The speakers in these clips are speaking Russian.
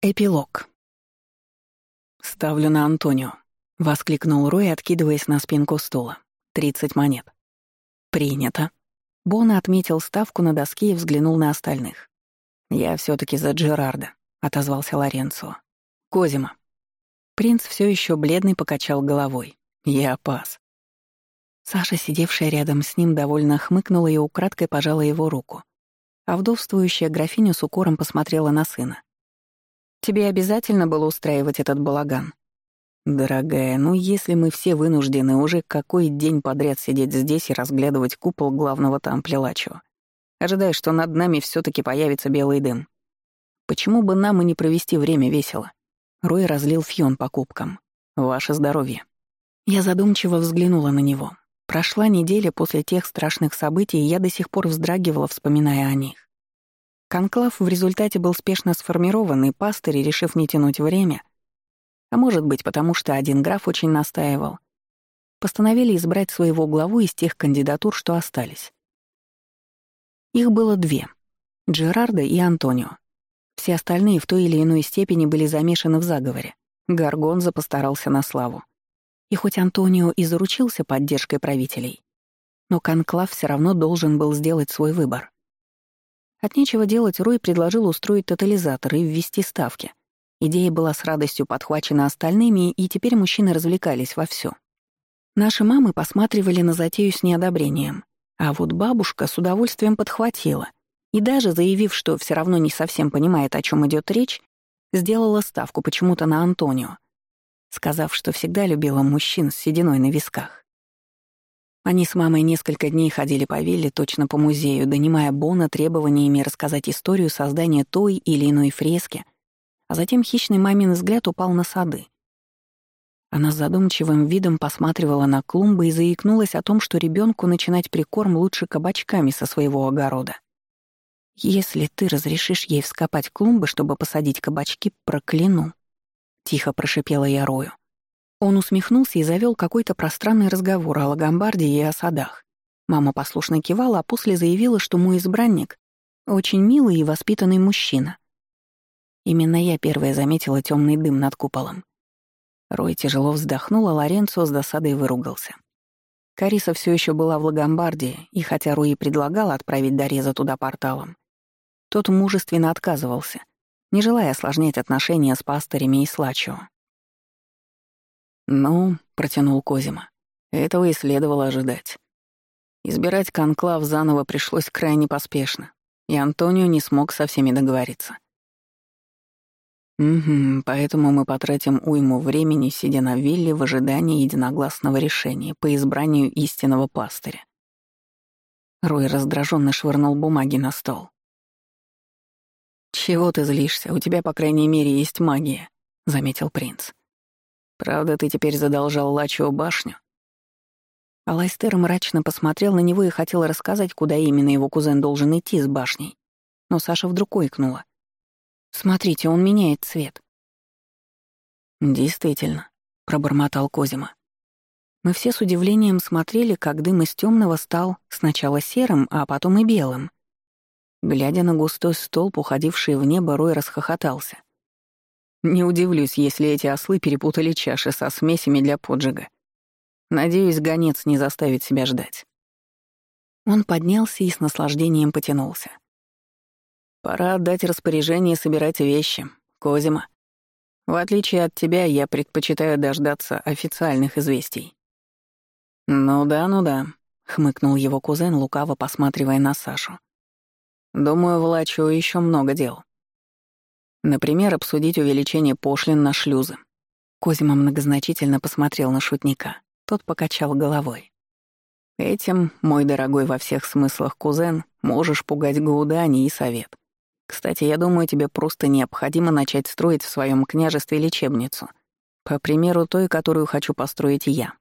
Эпилог. «Ставлю на Антонио», — воскликнул Рой, откидываясь на спинку стула. «Тридцать монет». «Принято». Бона отметил ставку на доске и взглянул на остальных. «Я все таки за Джерарда», — отозвался Лоренцо. «Козима». Принц все еще бледный покачал головой. «Я пас». Саша, сидевшая рядом с ним, довольно хмыкнула и украдкой пожала его руку. А вдовствующая графиня с укором посмотрела на сына. Тебе обязательно было устраивать этот балаган? Дорогая, ну если мы все вынуждены уже какой день подряд сидеть здесь и разглядывать купол главного тампля Лачо, ожидая, что над нами все таки появится белый дым. Почему бы нам и не провести время весело? Рой разлил фьон по кубкам. Ваше здоровье. Я задумчиво взглянула на него. Прошла неделя после тех страшных событий, и я до сих пор вздрагивала, вспоминая о них. Конклав в результате был спешно сформирован, и пастыри, решив не тянуть время, а может быть, потому что один граф очень настаивал, постановили избрать своего главу из тех кандидатур, что остались. Их было две — Джерарда и Антонио. Все остальные в той или иной степени были замешаны в заговоре. Гаргонза постарался на славу. И хоть Антонио и заручился поддержкой правителей, но Конклав все равно должен был сделать свой выбор. От нечего делать Рой предложил устроить тотализатор и ввести ставки. Идея была с радостью подхвачена остальными, и теперь мужчины развлекались вовсю. Наши мамы посматривали на затею с неодобрением, а вот бабушка с удовольствием подхватила и даже заявив, что все равно не совсем понимает, о чем идет речь, сделала ставку почему-то на Антонио, сказав, что всегда любила мужчин с сединой на висках. Они с мамой несколько дней ходили по вилле, точно по музею, донимая Бона требованиями рассказать историю создания той или иной фрески, а затем хищный мамин взгляд упал на сады. Она с задумчивым видом посматривала на клумбы и заикнулась о том, что ребенку начинать прикорм лучше кабачками со своего огорода. «Если ты разрешишь ей вскопать клумбы, чтобы посадить кабачки, прокляну», — тихо прошипела я Рою. Он усмехнулся и завел какой-то пространный разговор о Лагомбарде и о садах. Мама послушно кивала, а после заявила, что мой избранник — очень милый и воспитанный мужчина. Именно я первая заметила темный дым над куполом. Рой тяжело вздохнул, а Лоренцо с досадой выругался. Кариса все еще была в Лагомбарде, и хотя Руи предлагал отправить Дореза туда порталом, тот мужественно отказывался, не желая осложнять отношения с пастырями и Слачо. «Ну», — протянул Козима, — «этого и следовало ожидать. Избирать конклав заново пришлось крайне поспешно, и Антонио не смог со всеми договориться». «Угу, поэтому мы потратим уйму времени, сидя на вилле в ожидании единогласного решения по избранию истинного пастыря». Рой раздраженно швырнул бумаги на стол. «Чего ты злишься? У тебя, по крайней мере, есть магия», — заметил принц. Правда, ты теперь задолжал Лачо башню?» Алайстер мрачно посмотрел на него и хотел рассказать, куда именно его кузен должен идти с башней. Но Саша вдруг ойкнула. «Смотрите, он меняет цвет». «Действительно», — пробормотал Козима. Мы все с удивлением смотрели, как дым из темного стал сначала серым, а потом и белым. Глядя на густой столб, уходивший в небо, Рой расхохотался. Не удивлюсь, если эти ослы перепутали чаши со смесями для поджига. Надеюсь, гонец не заставит себя ждать. Он поднялся и с наслаждением потянулся. Пора отдать распоряжение собирать вещи, Козима. В отличие от тебя, я предпочитаю дождаться официальных известий. Ну да, ну да, хмыкнул его кузен, лукаво посматривая на Сашу. Думаю, Влачу еще много дел. Например, обсудить увеличение пошлин на шлюзы. Козима многозначительно посмотрел на шутника. Тот покачал головой. Этим, мой дорогой во всех смыслах кузен, можешь пугать Гаудани и совет. Кстати, я думаю, тебе просто необходимо начать строить в своем княжестве лечебницу. По примеру той, которую хочу построить я.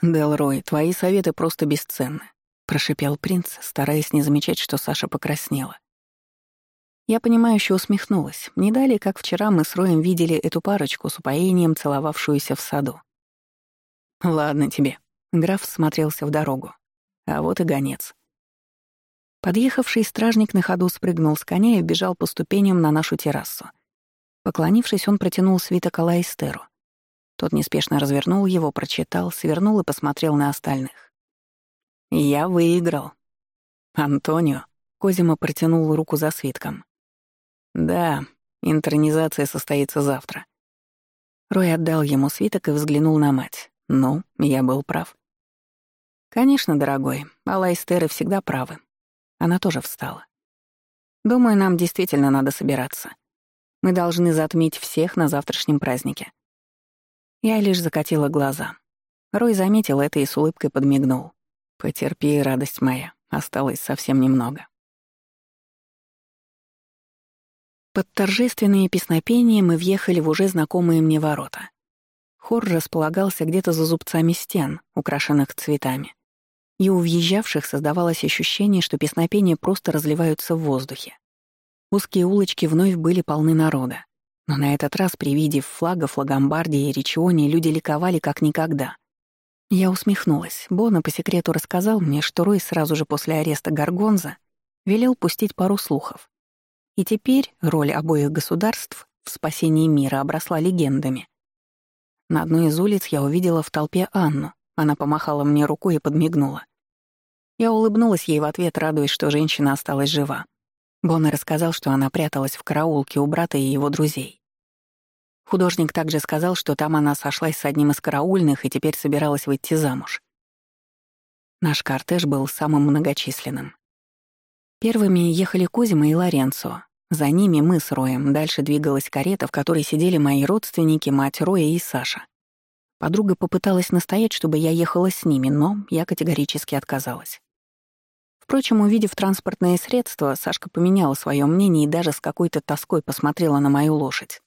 Делрой, твои советы просто бесценны, прошипел принц, стараясь не замечать, что Саша покраснела. Я понимающе усмехнулась. Не далее, как вчера мы с Роем видели эту парочку с упоением, целовавшуюся в саду. «Ладно тебе», — граф смотрелся в дорогу. А вот и гонец. Подъехавший стражник на ходу спрыгнул с коня и вбежал по ступеням на нашу террасу. Поклонившись, он протянул свиток Алайстеру. Тот неспешно развернул его, прочитал, свернул и посмотрел на остальных. «Я выиграл». «Антонио», — Козима протянул руку за свитком. «Да, интронизация состоится завтра». Рой отдал ему свиток и взглянул на мать. «Ну, я был прав». «Конечно, дорогой, Алайстеры всегда правы». Она тоже встала. «Думаю, нам действительно надо собираться. Мы должны затмить всех на завтрашнем празднике. Я лишь закатила глаза. Рой заметил это и с улыбкой подмигнул. «Потерпи, радость моя, осталось совсем немного». Под торжественные песнопения мы въехали в уже знакомые мне ворота. Хор располагался где-то за зубцами стен, украшенных цветами. И у въезжавших создавалось ощущение, что песнопения просто разливаются в воздухе. Узкие улочки вновь были полны народа. Но на этот раз при виде флага Флагомбардии и Ричионе люди ликовали как никогда. Я усмехнулась. Бона по секрету рассказал мне, что Рой сразу же после ареста Гаргонза велел пустить пару слухов. И теперь роль обоих государств в спасении мира обросла легендами. На одной из улиц я увидела в толпе Анну. Она помахала мне рукой и подмигнула. Я улыбнулась ей в ответ, радуясь, что женщина осталась жива. Бонна рассказал, что она пряталась в караулке у брата и его друзей. Художник также сказал, что там она сошлась с одним из караульных и теперь собиралась выйти замуж. Наш кортеж был самым многочисленным. Первыми ехали Кузима и Лоренцо. За ними мы с Роем. Дальше двигалась карета, в которой сидели мои родственники, мать Роя и Саша. Подруга попыталась настоять, чтобы я ехала с ними, но я категорически отказалась. Впрочем, увидев транспортное средство, Сашка поменяла свое мнение и даже с какой-то тоской посмотрела на мою лошадь.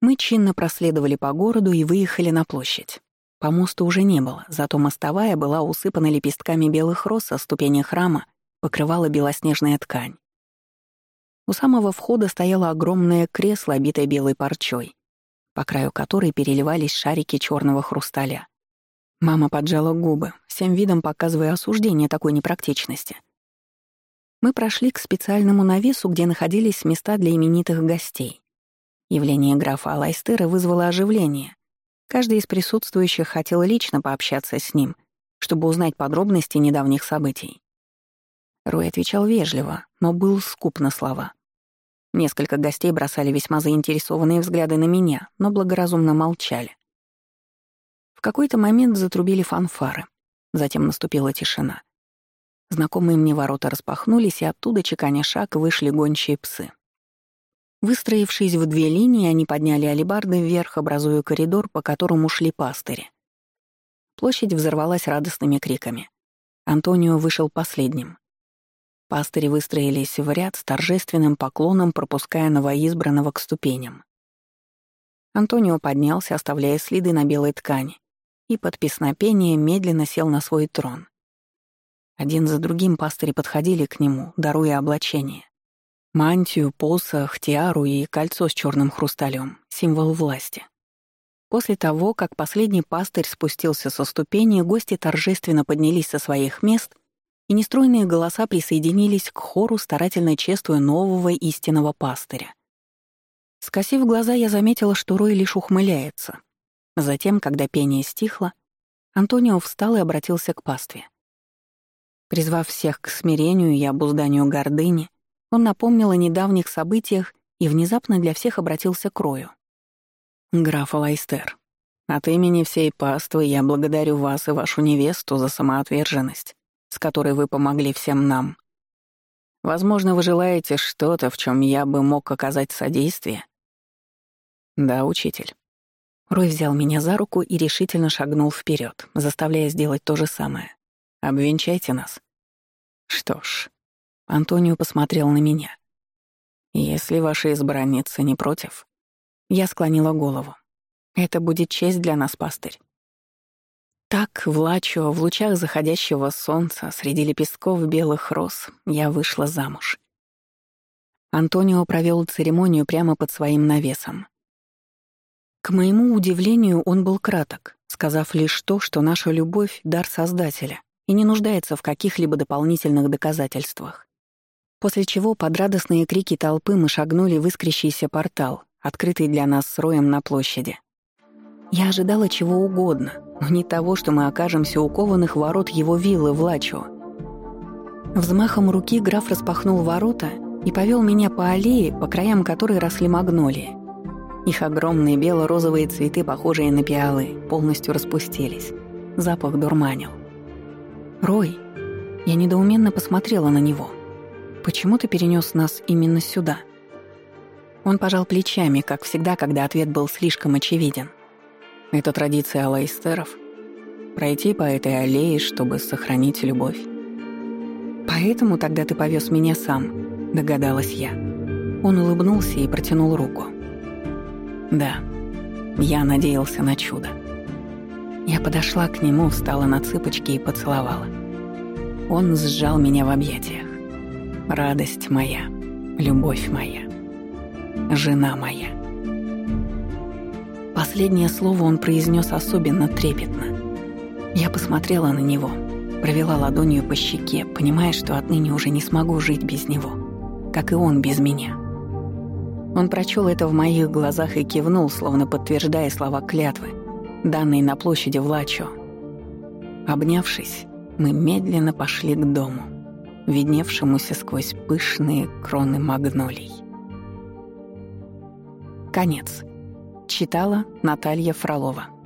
Мы чинно проследовали по городу и выехали на площадь. Помоста уже не было, зато мостовая была усыпана лепестками белых роз, а ступени храма покрывала белоснежная ткань. У самого входа стояло огромное кресло, обитое белой парчой, по краю которой переливались шарики черного хрусталя. Мама поджала губы, всем видом показывая осуждение такой непрактичности — мы прошли к специальному навесу, где находились места для именитых гостей. Явление графа Алайстера вызвало оживление. Каждый из присутствующих хотел лично пообщаться с ним, чтобы узнать подробности недавних событий. Рой отвечал вежливо, но был скуп на слова. Несколько гостей бросали весьма заинтересованные взгляды на меня, но благоразумно молчали. В какой-то момент затрубили фанфары. Затем наступила тишина. Знакомые мне ворота распахнулись, и оттуда, чеканя шаг, вышли гончие псы. Выстроившись в две линии, они подняли алебарды вверх, образуя коридор, по которому шли пастыри. Площадь взорвалась радостными криками. Антонио вышел последним. Пастыри выстроились в ряд с торжественным поклоном, пропуская новоизбранного к ступеням. Антонио поднялся, оставляя следы на белой ткани, и под песнопение медленно сел на свой трон. Один за другим пастыри подходили к нему, даруя облачение. Мантию, посох, тиару и кольцо с черным хрусталем — символ власти. После того, как последний пастырь спустился со ступени, гости торжественно поднялись со своих мест, и нестройные голоса присоединились к хору, старательно чествуя нового истинного пастыря. Скосив глаза, я заметила, что Рой лишь ухмыляется. Затем, когда пение стихло, Антонио встал и обратился к пастве. Призвав всех к смирению и обузданию гордыни, он напомнил о недавних событиях и внезапно для всех обратился к Рою. «Граф Алайстер, от имени всей паствы я благодарю вас и вашу невесту за самоотверженность, с которой вы помогли всем нам. Возможно, вы желаете что-то, в чем я бы мог оказать содействие?» «Да, учитель». Рой взял меня за руку и решительно шагнул вперед, заставляя сделать то же самое. Обвенчайте нас». «Что ж...» Антонио посмотрел на меня. «Если ваша избранница не против...» Я склонила голову. «Это будет честь для нас, пастырь». Так, в в лучах заходящего солнца, среди лепестков белых роз, я вышла замуж. Антонио провел церемонию прямо под своим навесом. К моему удивлению, он был краток, сказав лишь то, что наша любовь — дар Создателя, и не нуждается в каких-либо дополнительных доказательствах. После чего под радостные крики толпы мы шагнули в искрящийся портал, открытый для нас с Роем на площади. Я ожидала чего угодно, но не того, что мы окажемся у кованых ворот его виллы в Лачо. Взмахом руки граф распахнул ворота и повел меня по аллее, по краям которой росли магнолии. Их огромные бело-розовые цветы, похожие на пиалы, полностью распустились. Запах дурманил. «Рой!» Я недоуменно посмотрела на него. «Почему ты перенес нас именно сюда?» Он пожал плечами, как всегда, когда ответ был слишком очевиден. «Это традиция алайстеров. Пройти по этой аллее, чтобы сохранить любовь. Поэтому тогда ты повез меня сам», — догадалась я. Он улыбнулся и протянул руку. «Да, я надеялся на чудо». Я подошла к нему, встала на цыпочки и поцеловала. Он сжал меня в объятиях. Радость моя, любовь моя жена моя. Последнее слово он произнес особенно трепетно. Я посмотрела на него, провела ладонью по щеке, понимая, что отныне уже не смогу жить без него, как и он без меня. Он прочел это в моих глазах и кивнул, словно подтверждая слова клятвы, данные на площади в Лачо. Обнявшись, мы медленно пошли к дому, видневшемуся сквозь пышные кроны магнолий. Конец. Читала Наталья Фролова.